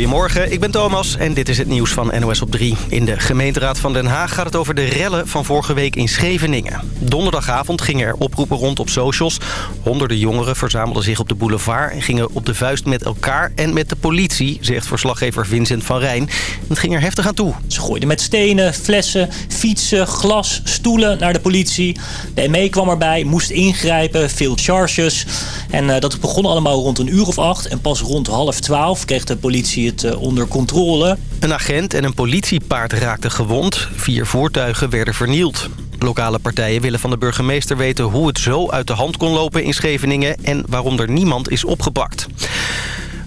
Goedemorgen, ik ben Thomas en dit is het nieuws van NOS op 3. In de gemeenteraad van Den Haag gaat het over de rellen van vorige week in Scheveningen. Donderdagavond gingen er oproepen rond op socials. Honderden jongeren verzamelden zich op de boulevard... en gingen op de vuist met elkaar en met de politie, zegt verslaggever Vincent van Rijn. Het ging er heftig aan toe. Ze gooiden met stenen, flessen, fietsen, glas, stoelen naar de politie. De ME kwam erbij, moest ingrijpen, veel charges. En uh, dat begon allemaal rond een uur of acht. En pas rond half twaalf kreeg de politie uh, onder controle. Een agent en een politiepaard raakten gewond. Vier voertuigen werden vernield. Lokale partijen willen van de burgemeester weten hoe het zo uit de hand kon lopen in Scheveningen... en waarom er niemand is opgepakt.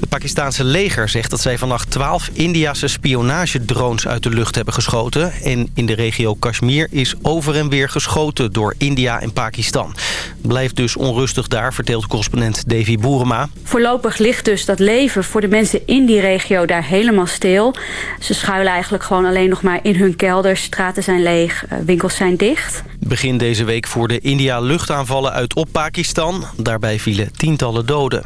Het Pakistanse leger zegt dat zij vannacht 12 Indiase spionagedrones uit de lucht hebben geschoten. En in de regio Kashmir is over en weer geschoten door India en Pakistan. Blijft dus onrustig daar, vertelt correspondent Davy Boerema. Voorlopig ligt dus dat leven voor de mensen in die regio daar helemaal stil. Ze schuilen eigenlijk gewoon alleen nog maar in hun kelders. Straten zijn leeg, winkels zijn dicht. Begin deze week voerde India luchtaanvallen uit op Pakistan. Daarbij vielen tientallen doden.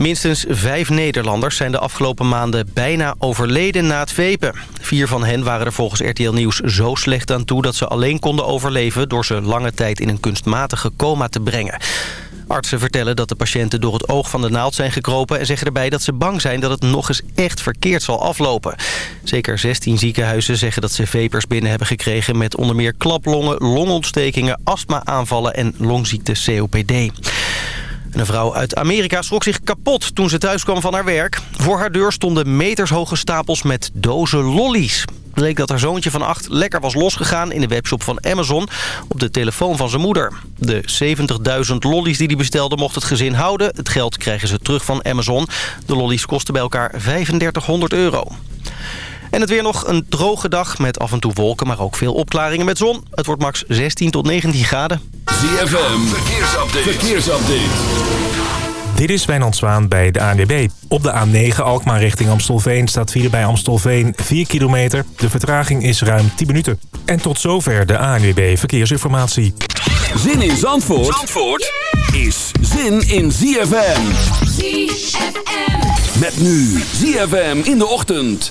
Minstens vijf Nederlanders zijn de afgelopen maanden bijna overleden na het vepen. Vier van hen waren er volgens RTL Nieuws zo slecht aan toe... dat ze alleen konden overleven door ze lange tijd in een kunstmatige coma te brengen. Artsen vertellen dat de patiënten door het oog van de naald zijn gekropen... en zeggen erbij dat ze bang zijn dat het nog eens echt verkeerd zal aflopen. Zeker 16 ziekenhuizen zeggen dat ze vepers binnen hebben gekregen... met onder meer klaplongen, longontstekingen, astma-aanvallen en longziekte COPD. Een vrouw uit Amerika schrok zich kapot toen ze thuis kwam van haar werk. Voor haar deur stonden metershoge stapels met dozen lollies. Bleek dat haar zoontje van acht lekker was losgegaan in de webshop van Amazon op de telefoon van zijn moeder. De 70.000 lollies die hij bestelde mocht het gezin houden. Het geld krijgen ze terug van Amazon. De lollies kosten bij elkaar 3500 euro. En het weer nog een droge dag met af en toe wolken, maar ook veel opklaringen met zon. Het wordt max 16 tot 19 graden. Verkeersupdate. Dit is Wijnand Zwaan bij de ANWB. Op de A9 Alkmaar richting Amstelveen staat file bij Amstelveen 4 kilometer. De vertraging is ruim 10 minuten. En tot zover de ANWB Verkeersinformatie. Zin in Zandvoort, Zandvoort is zin in ZFM. ZFM. Met nu ZFM in de ochtend.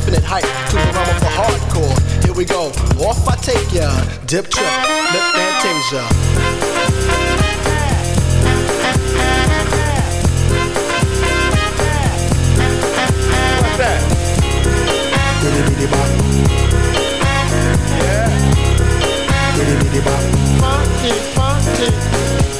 infinite to the realm of the hardcore. Here we go, off I take ya, dip trip, lip fantasia. What's that? Yeah. Funky, funky.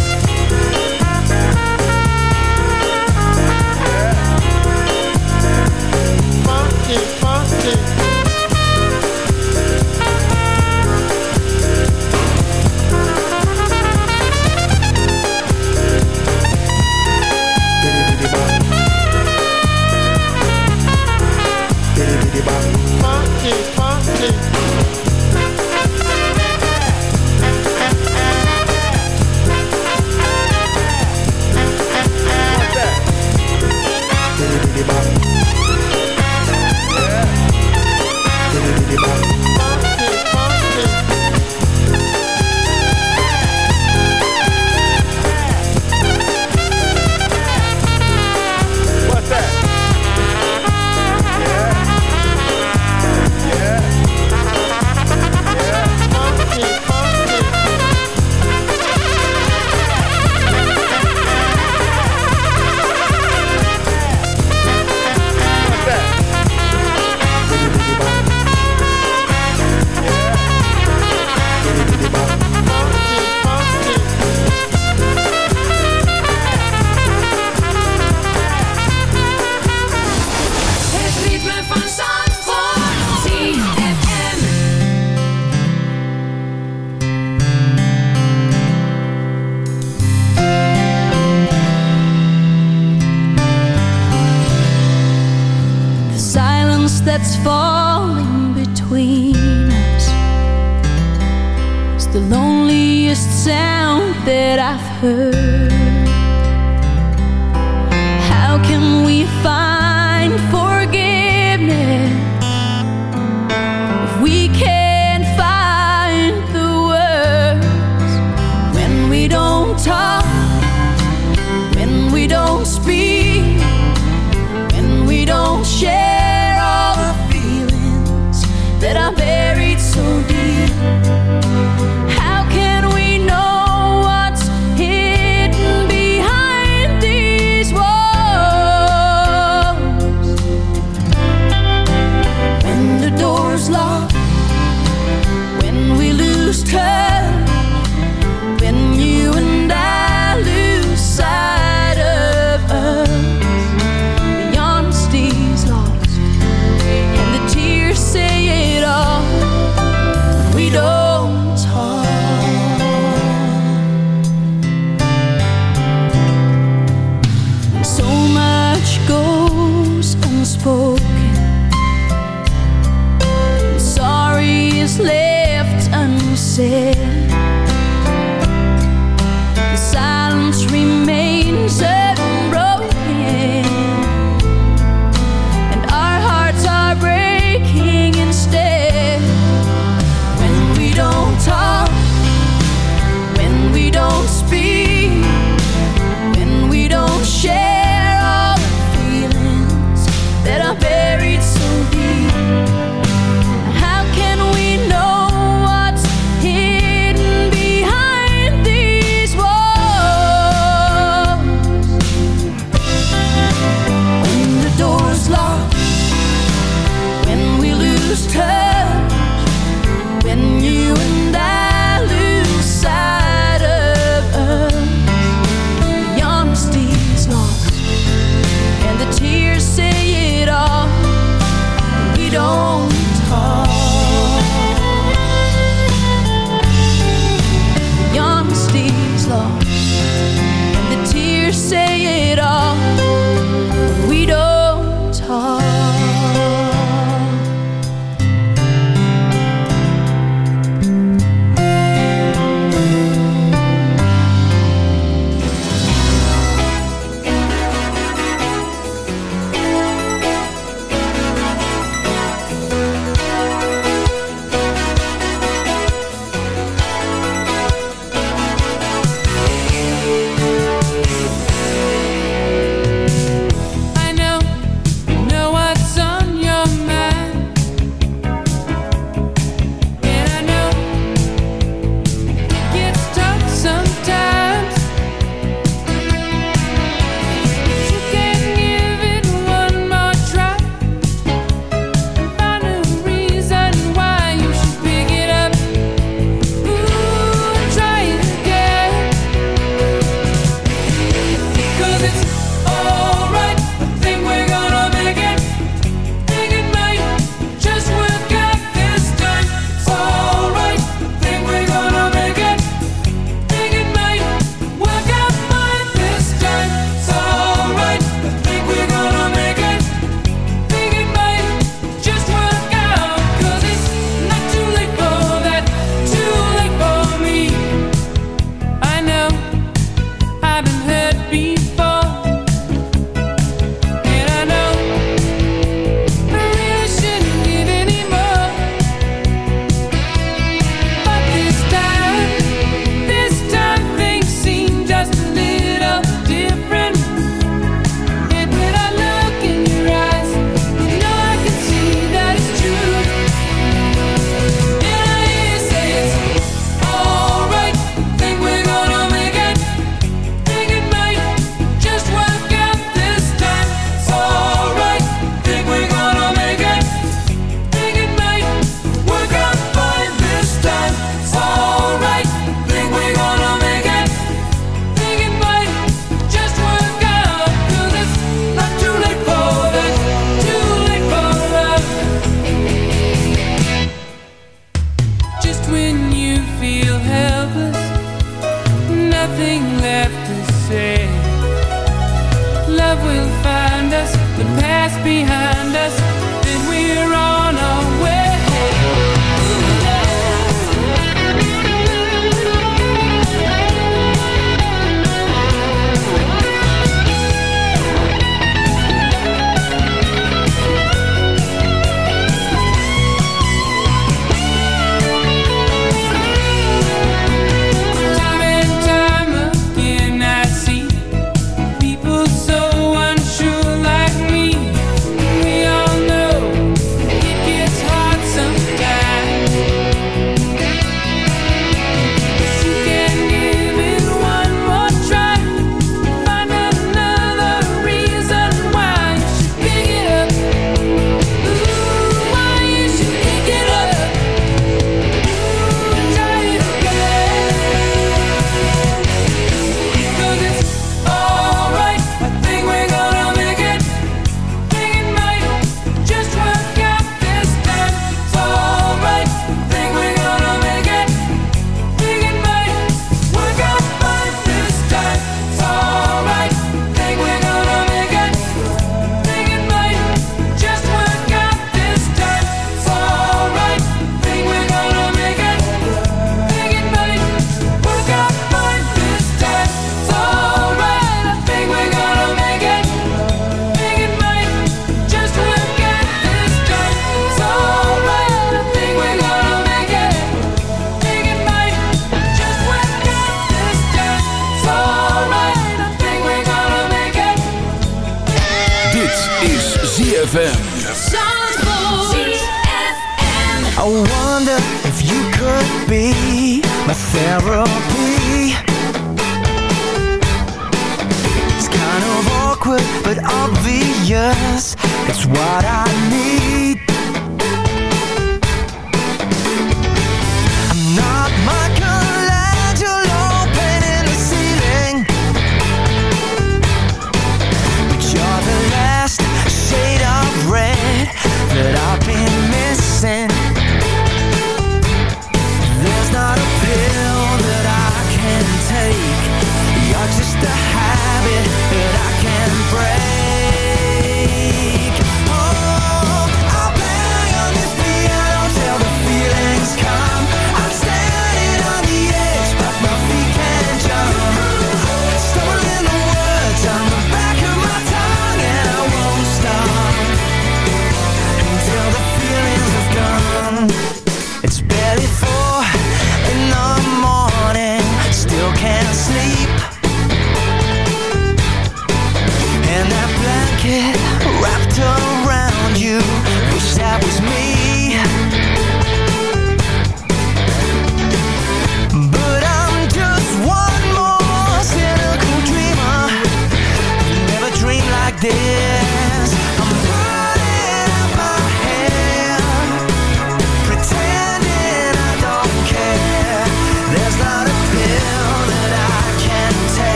ZFM. I wonder if you could be my therapy. It's kind of awkward, but obvious. It's what I need.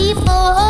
before.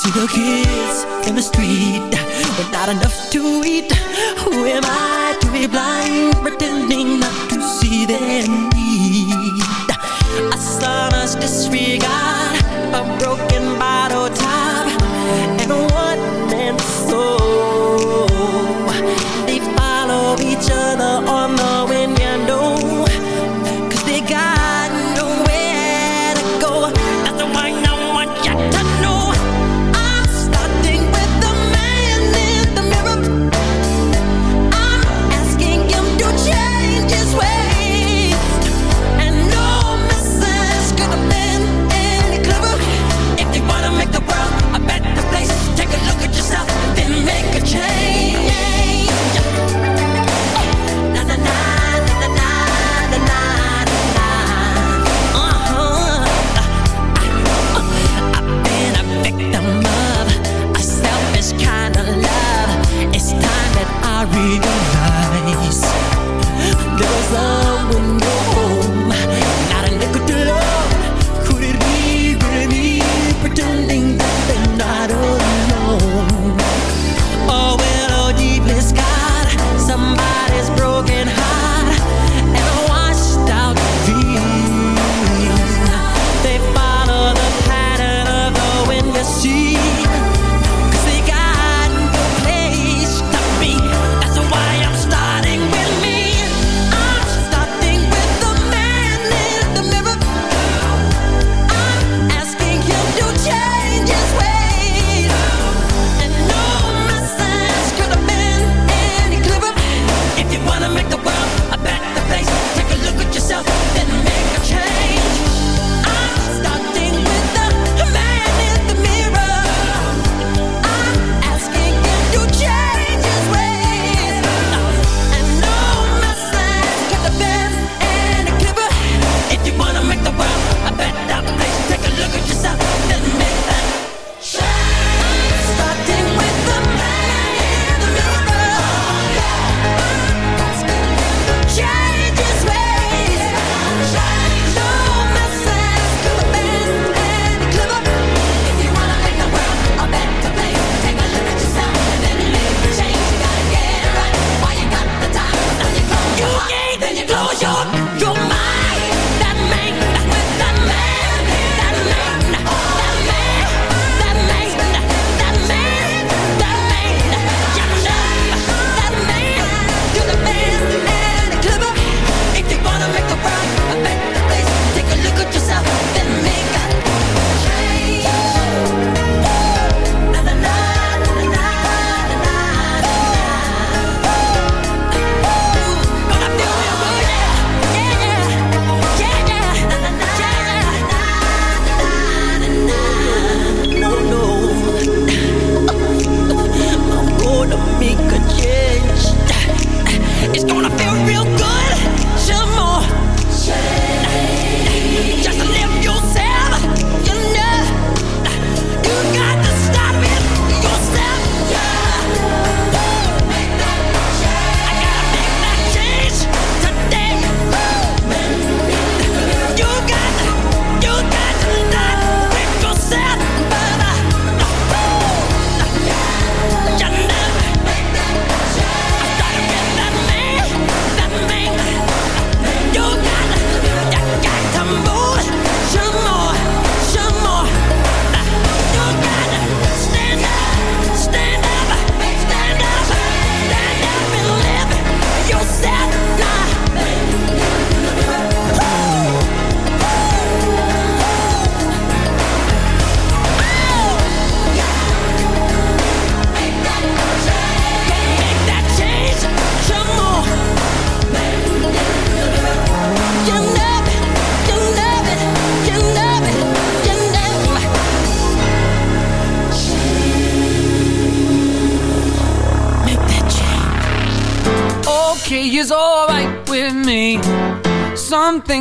See the kids in the street but not enough to eat. Who am I to be blind, pretending not to see their need? A sonorous disregard, a broken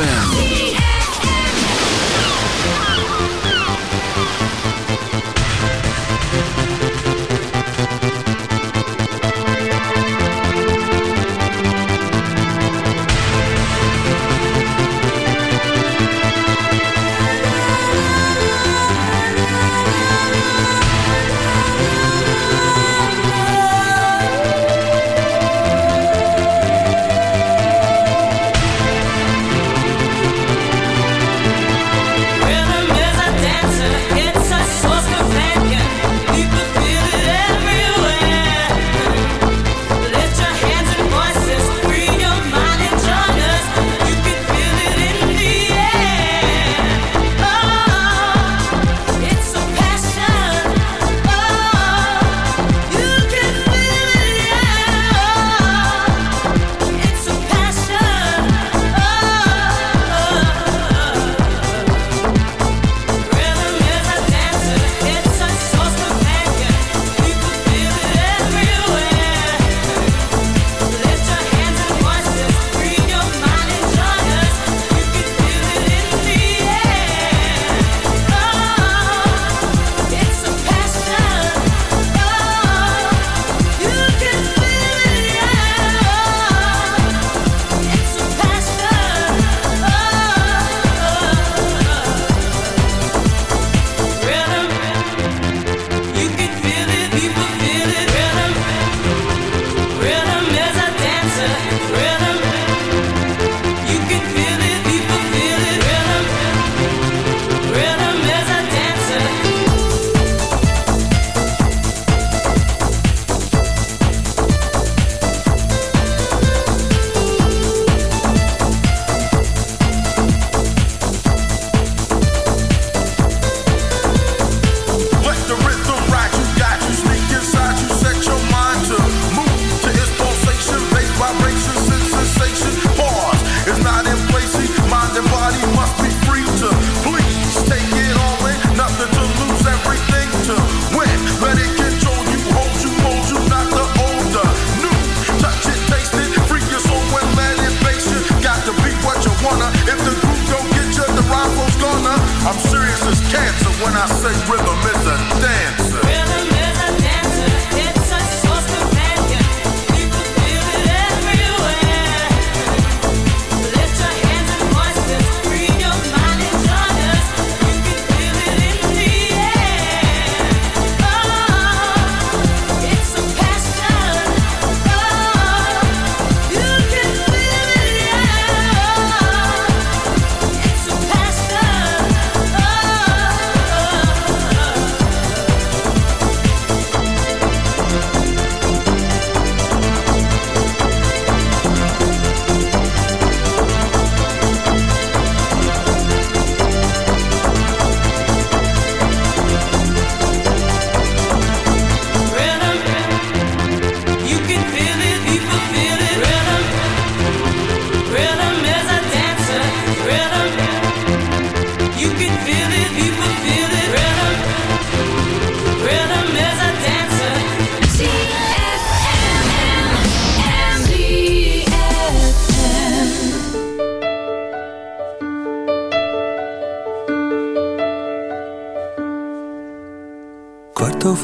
Yeah.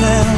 now